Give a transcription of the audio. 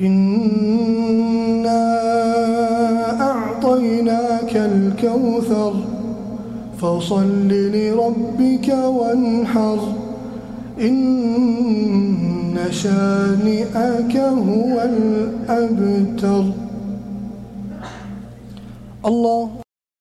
إنا أعطيناك الكوثر فصل لربك وانحر إن شانئك هو الأبتر الله